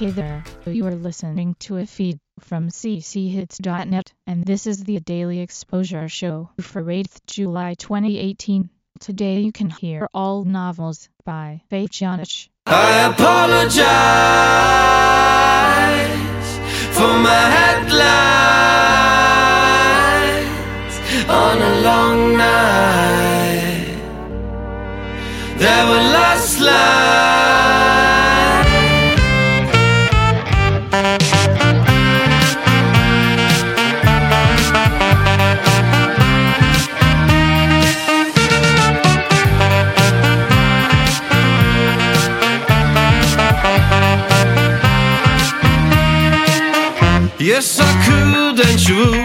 Hey there, you are listening to a feed from cchits.net, and this is the Daily Exposure Show for 8th July 2018. Today you can hear all novels by Faye Janich. I apologize for my headlines on a long night. There were last. Yes, I could and she would.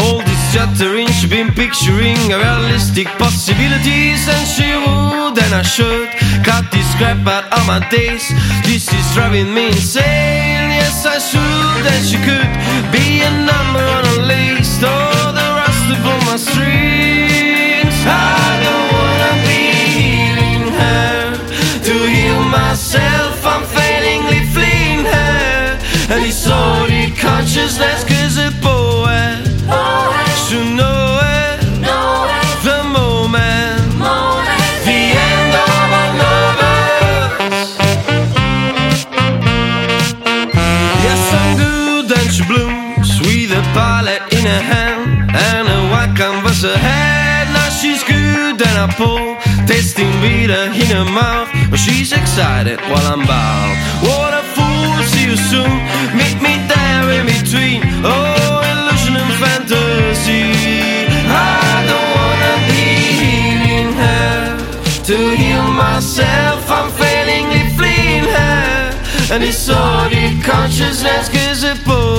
All this chattering, she been picturing realistic possibilities, and she would and I should cut this crap out of my days. This is driving me insane. Yes, I should and she could be a number on a list, or the rest of my strings. I canvas ahead. Now she's good and I pull, tasting bitter in her mouth. But she's excited while I'm bound. What a fool, see you soon. Meet me there in between. Oh, illusion and fantasy. I don't wanna be healing her to heal myself. I'm failingly fleeing her. And it's sordid consciousness, cause a poet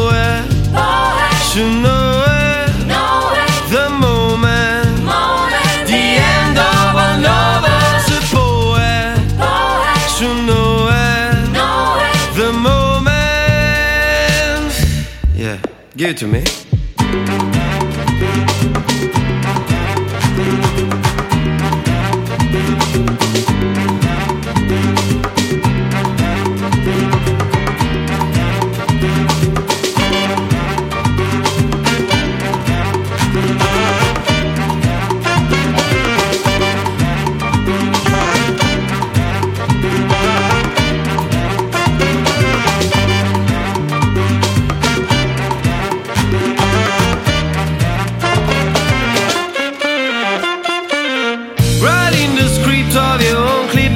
give it to me.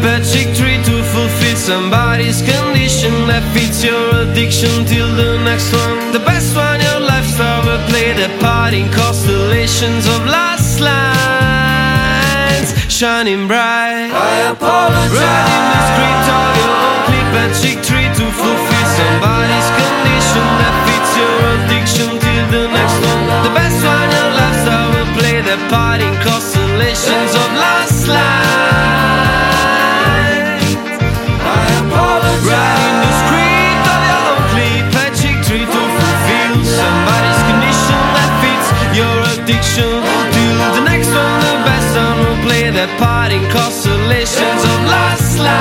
Clip tree to fulfill somebody's condition that fits your addiction till the next one. The best one your life's ever play the part in constellations of last lines shining bright. I apologize. Writing the script of your own clip tree to fulfill somebody's condition that will play their part constellations of last lines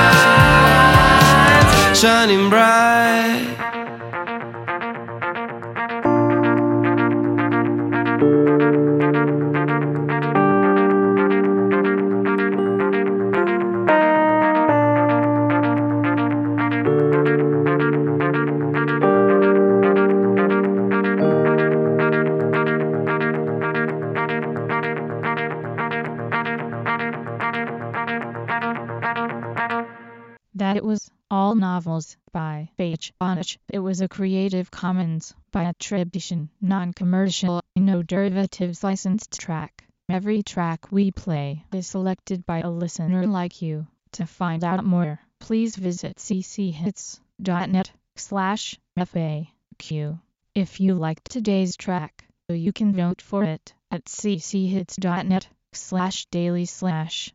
shining bright. That it was all novels by Faye Janich. It was a Creative Commons by attribution, non-commercial, no derivatives licensed track. Every track we play is selected by a listener like you. To find out more, please visit cchits.net slash FAQ. If you liked today's track, you can vote for it at cchits.net slash daily slash